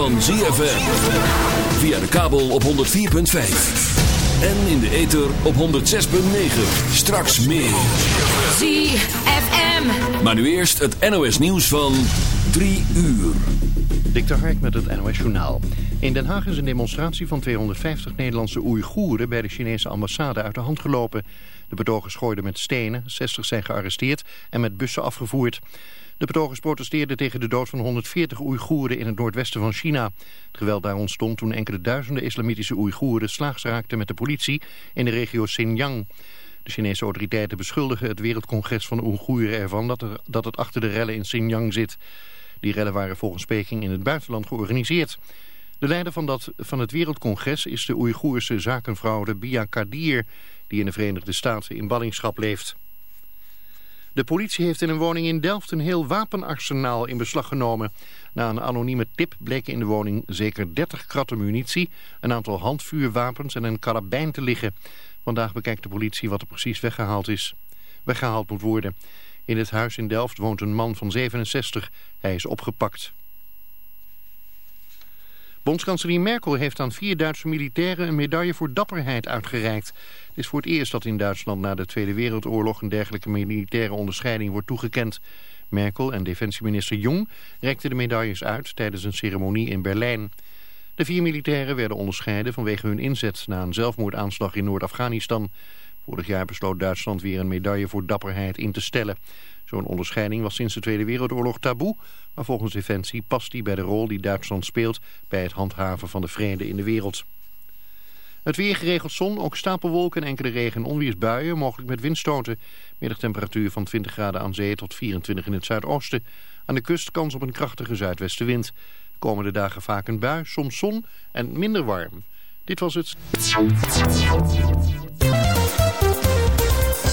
van ZFM. Via de kabel op 104.5. En in de ether op 106.9. Straks meer. ZFM. Maar nu eerst het NOS nieuws van 3 uur. Dik Hark met het NOS Journaal. In Den Haag is een demonstratie van 250 Nederlandse Oeigoeren bij de Chinese ambassade uit de hand gelopen. De betogers gooiden met stenen, 60 zijn gearresteerd en met bussen afgevoerd. De betogers protesteerden tegen de dood van 140 Oeigoeren in het noordwesten van China. Het geweld daar ontstond toen enkele duizenden islamitische Oeigoeren slaags raakten met de politie in de regio Xinjiang. De Chinese autoriteiten beschuldigen het Wereldcongres van de Oeigoeren ervan dat, er, dat het achter de rellen in Xinjiang zit. Die rellen waren volgens Peking in het buitenland georganiseerd. De leider van, dat, van het Wereldcongres is de Oeigoerse zakenvrouw Bia Kadir, die in de Verenigde Staten in ballingschap leeft. De politie heeft in een woning in Delft een heel wapenarsenaal in beslag genomen. Na een anonieme tip bleken in de woning zeker 30 kratten munitie, een aantal handvuurwapens en een karabijn te liggen. Vandaag bekijkt de politie wat er precies weggehaald is. Weggehaald moet worden. In het huis in Delft woont een man van 67. Hij is opgepakt. Bondskanselier Merkel heeft aan vier Duitse militairen een medaille voor dapperheid uitgereikt. Het is voor het eerst dat in Duitsland na de Tweede Wereldoorlog een dergelijke militaire onderscheiding wordt toegekend. Merkel en defensieminister Jong reikten de medailles uit tijdens een ceremonie in Berlijn. De vier militairen werden onderscheiden vanwege hun inzet na een zelfmoordaanslag in Noord-Afghanistan. Vorig jaar besloot Duitsland weer een medaille voor dapperheid in te stellen. Zo'n onderscheiding was sinds de Tweede Wereldoorlog taboe, maar volgens Defensie past die bij de rol die Duitsland speelt bij het handhaven van de vrede in de wereld. Het weer geregeld zon, ook stapelwolken en enkele regen- en onweersbuien, mogelijk met windstoten. Middagtemperatuur van 20 graden aan zee tot 24 in het zuidoosten. Aan de kust kans op een krachtige zuidwestenwind. De komende dagen vaak een bui, soms zon en minder warm. Dit was het.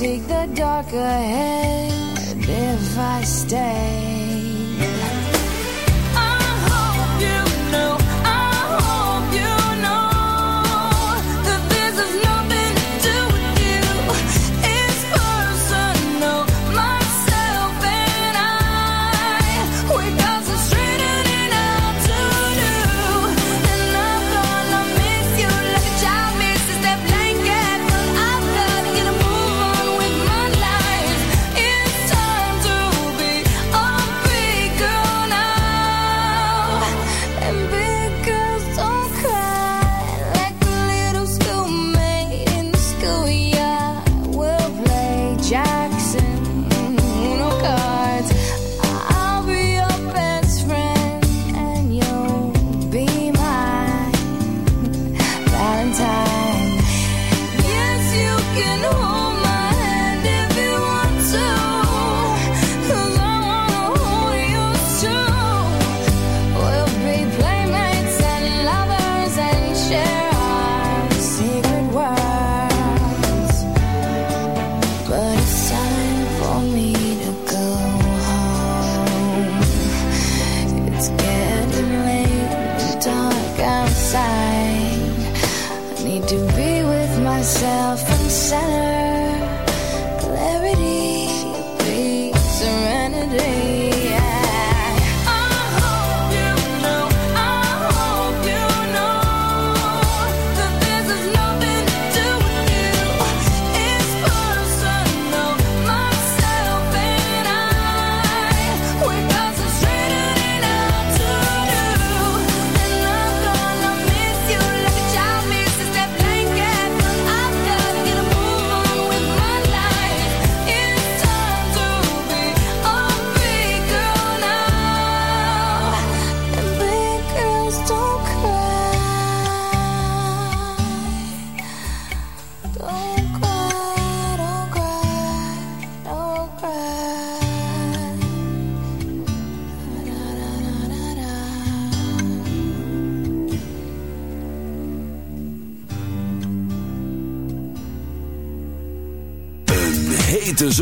seek the dark ahead if I stay.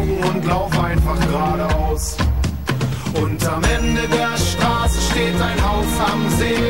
Augen und lauf einfach geradeaus. Und am Ende der Straße steht ein Haus am See.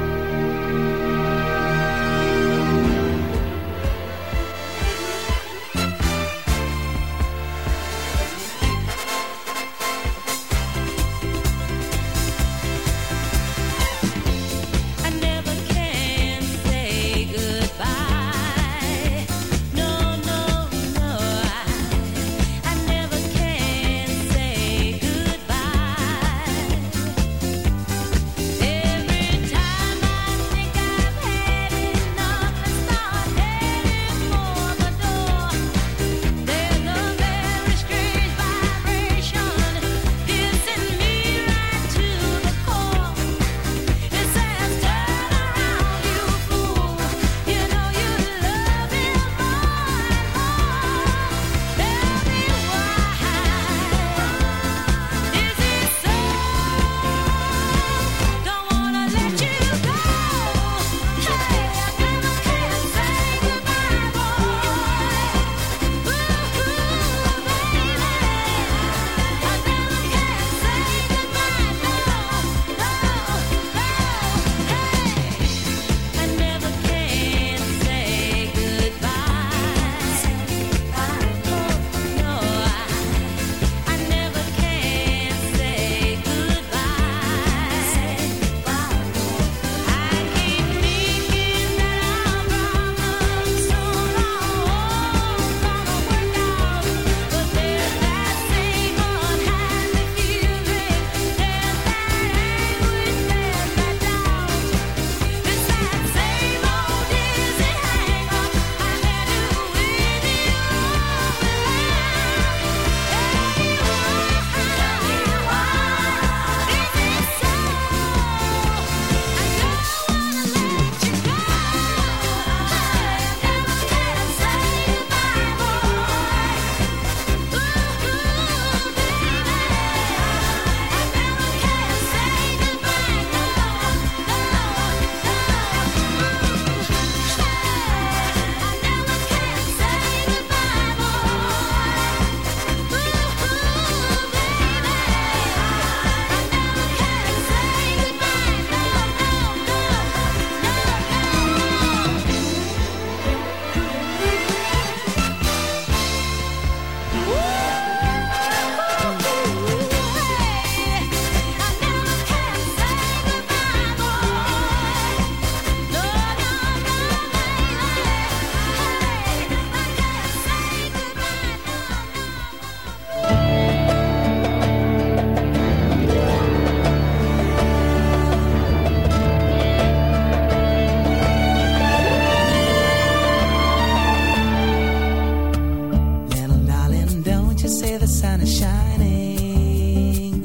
say the sun is shining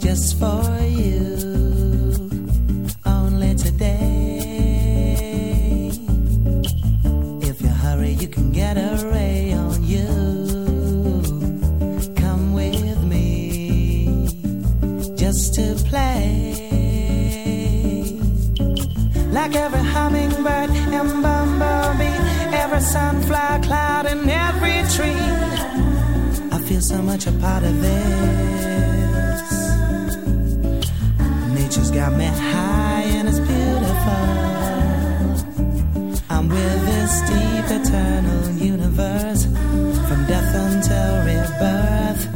just for you only today. If you hurry, you can get a ray on you. Come with me just to play. Like every hummingbird and bumblebee, every sunflower so much a part of this. Nature's got me high and it's beautiful. I'm with this deep eternal universe from death until rebirth.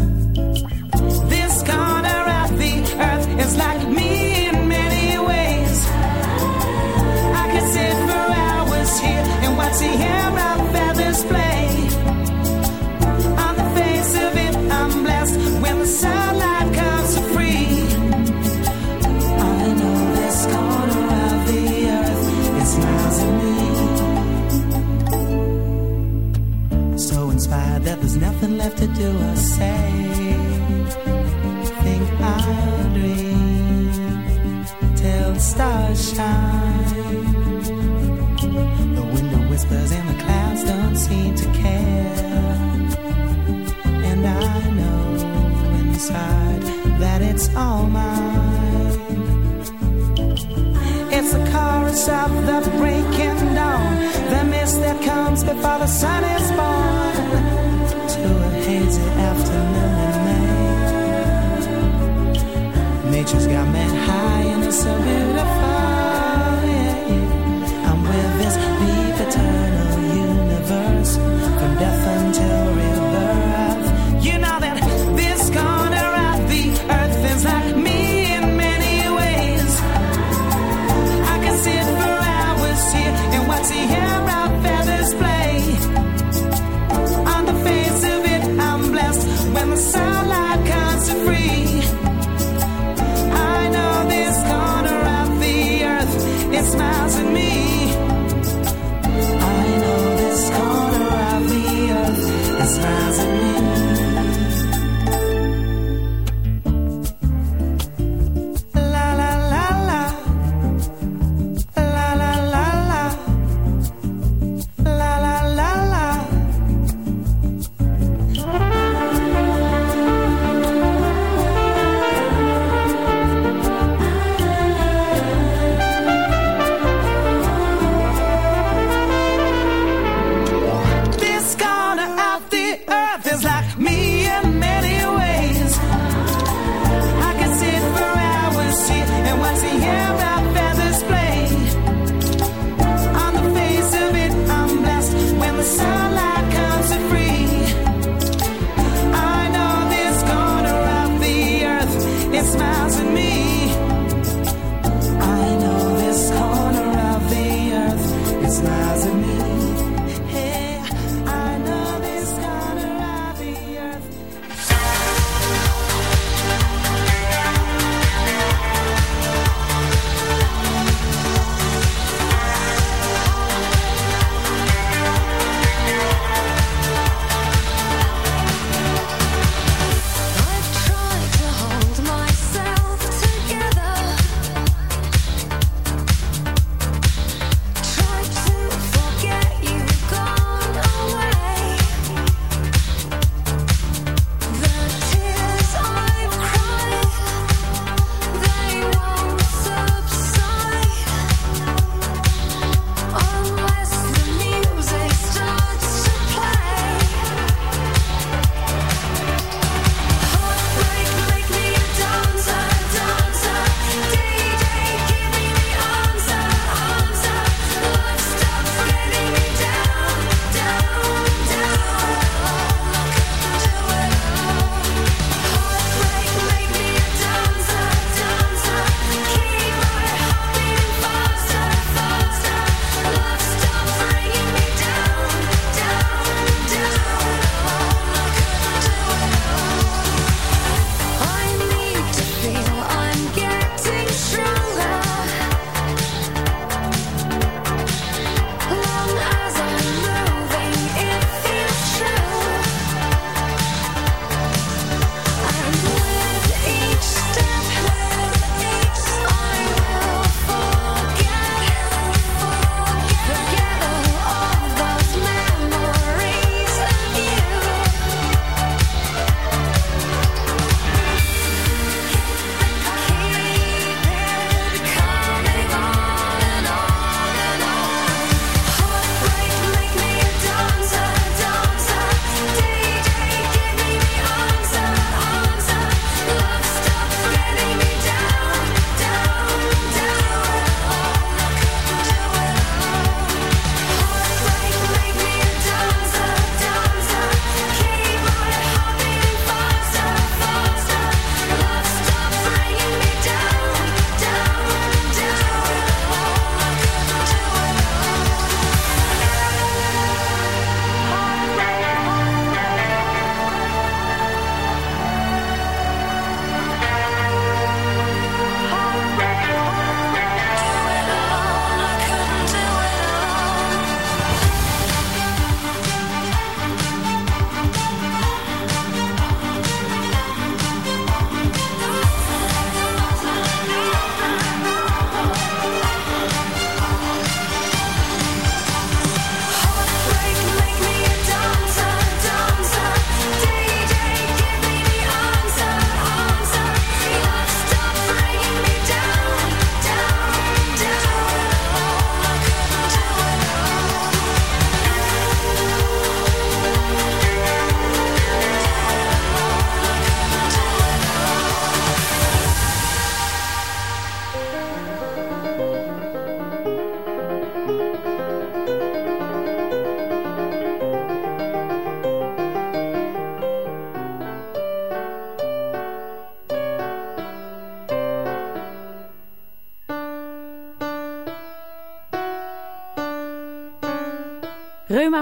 sun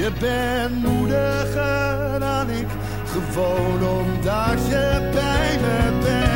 Je bent moediger dan ik, gewoon omdat je bij me bent.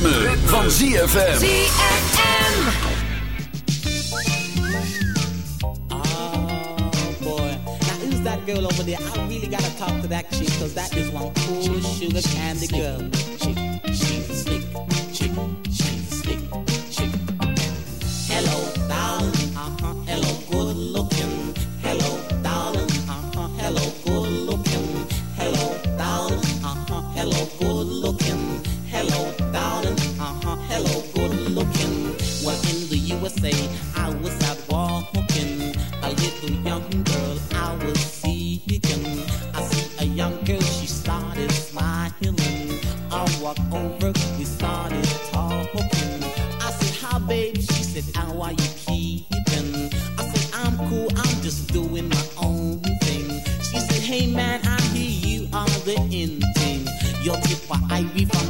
Het ritme, van ZFM. Oh ah, boy. Who's that girl over there? I really gotta talk to that chick, cause that is one cool sugar candy girl. Chick,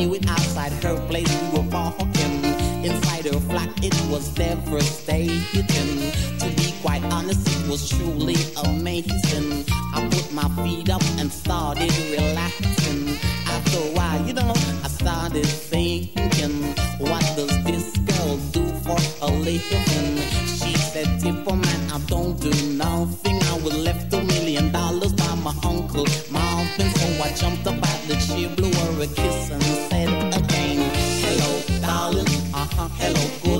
Knew it, outside her place we were walking. Inside her flat, it was devastating. To be quite honest, it was truly amazing. I put my feet up and started relaxing. After a while, you know, I started thinking, what does this girl do for a living? She said, Tipper man, I don't do nothing. I was left a million dollars my uncle Marvin. So I jumped up at the chair, blew her a kiss and said again, Hello, darling. Uh huh. Hello, good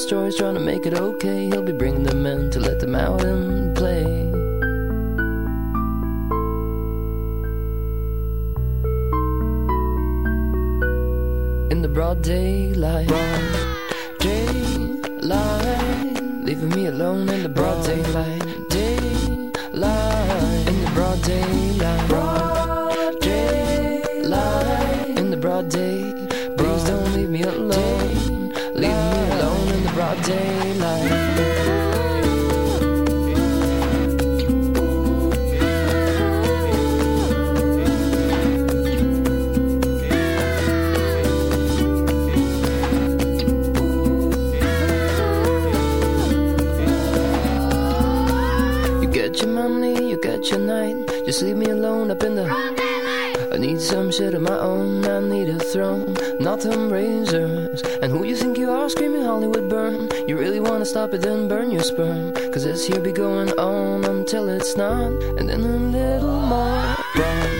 stories trying to make it okay. He'll be bringing them in to let them out and play. In the broad daylight, broad daylight, leaving me alone in the broad daylight, daylight, in the broad daylight. your night. Just leave me alone up in the. I need some shit of my own. I need a throne, not them razors. And who you think you are screaming Hollywood burn? You really wanna stop it, then burn your sperm. Cause this here be going on until it's not, and then a little more. Burn.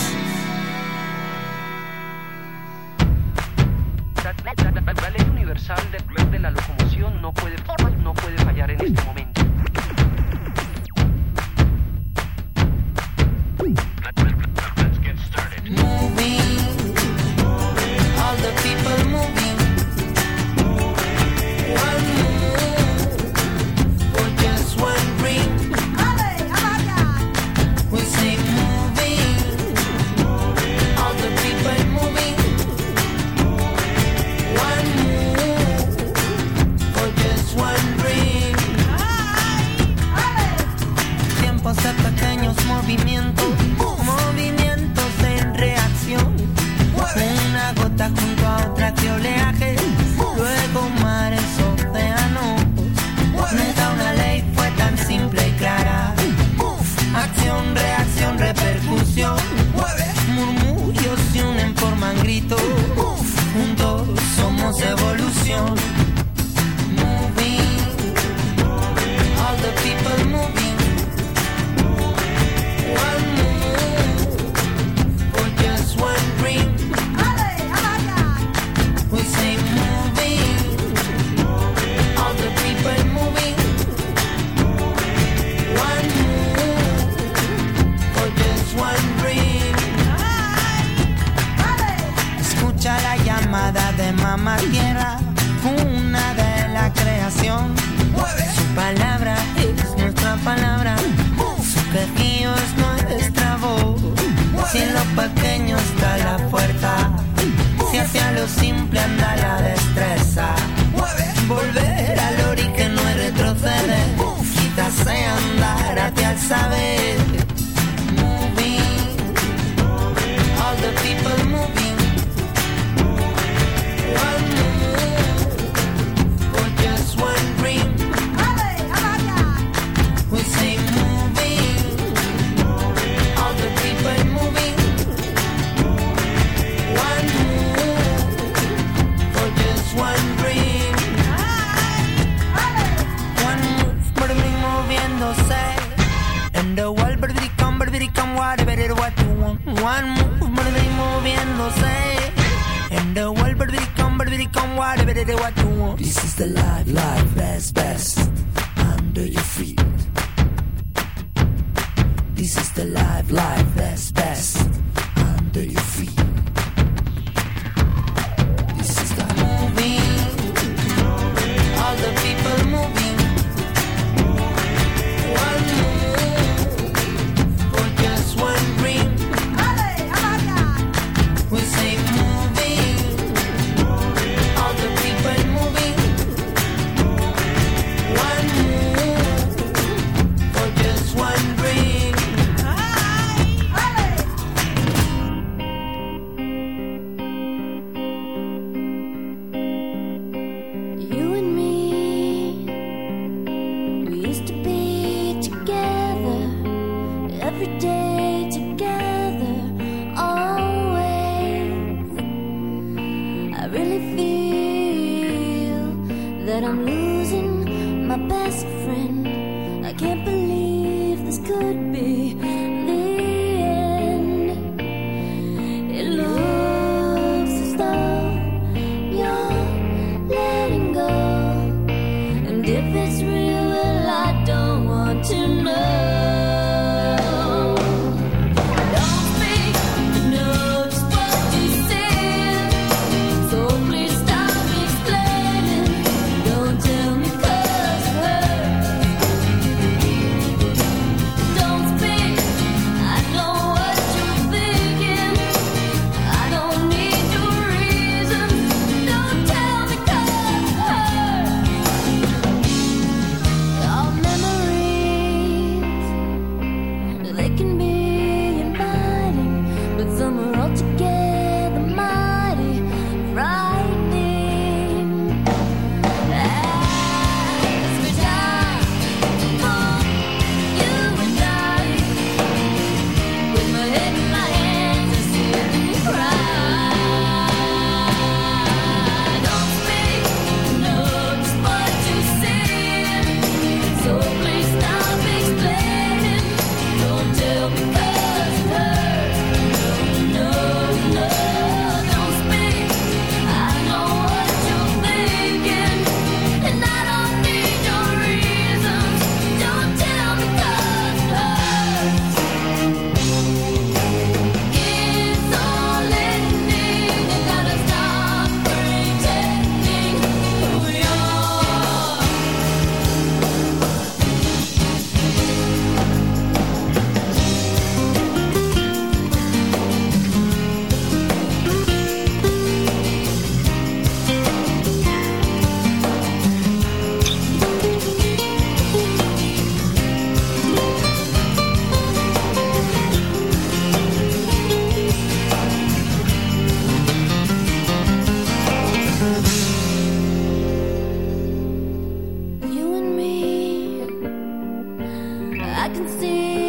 can see.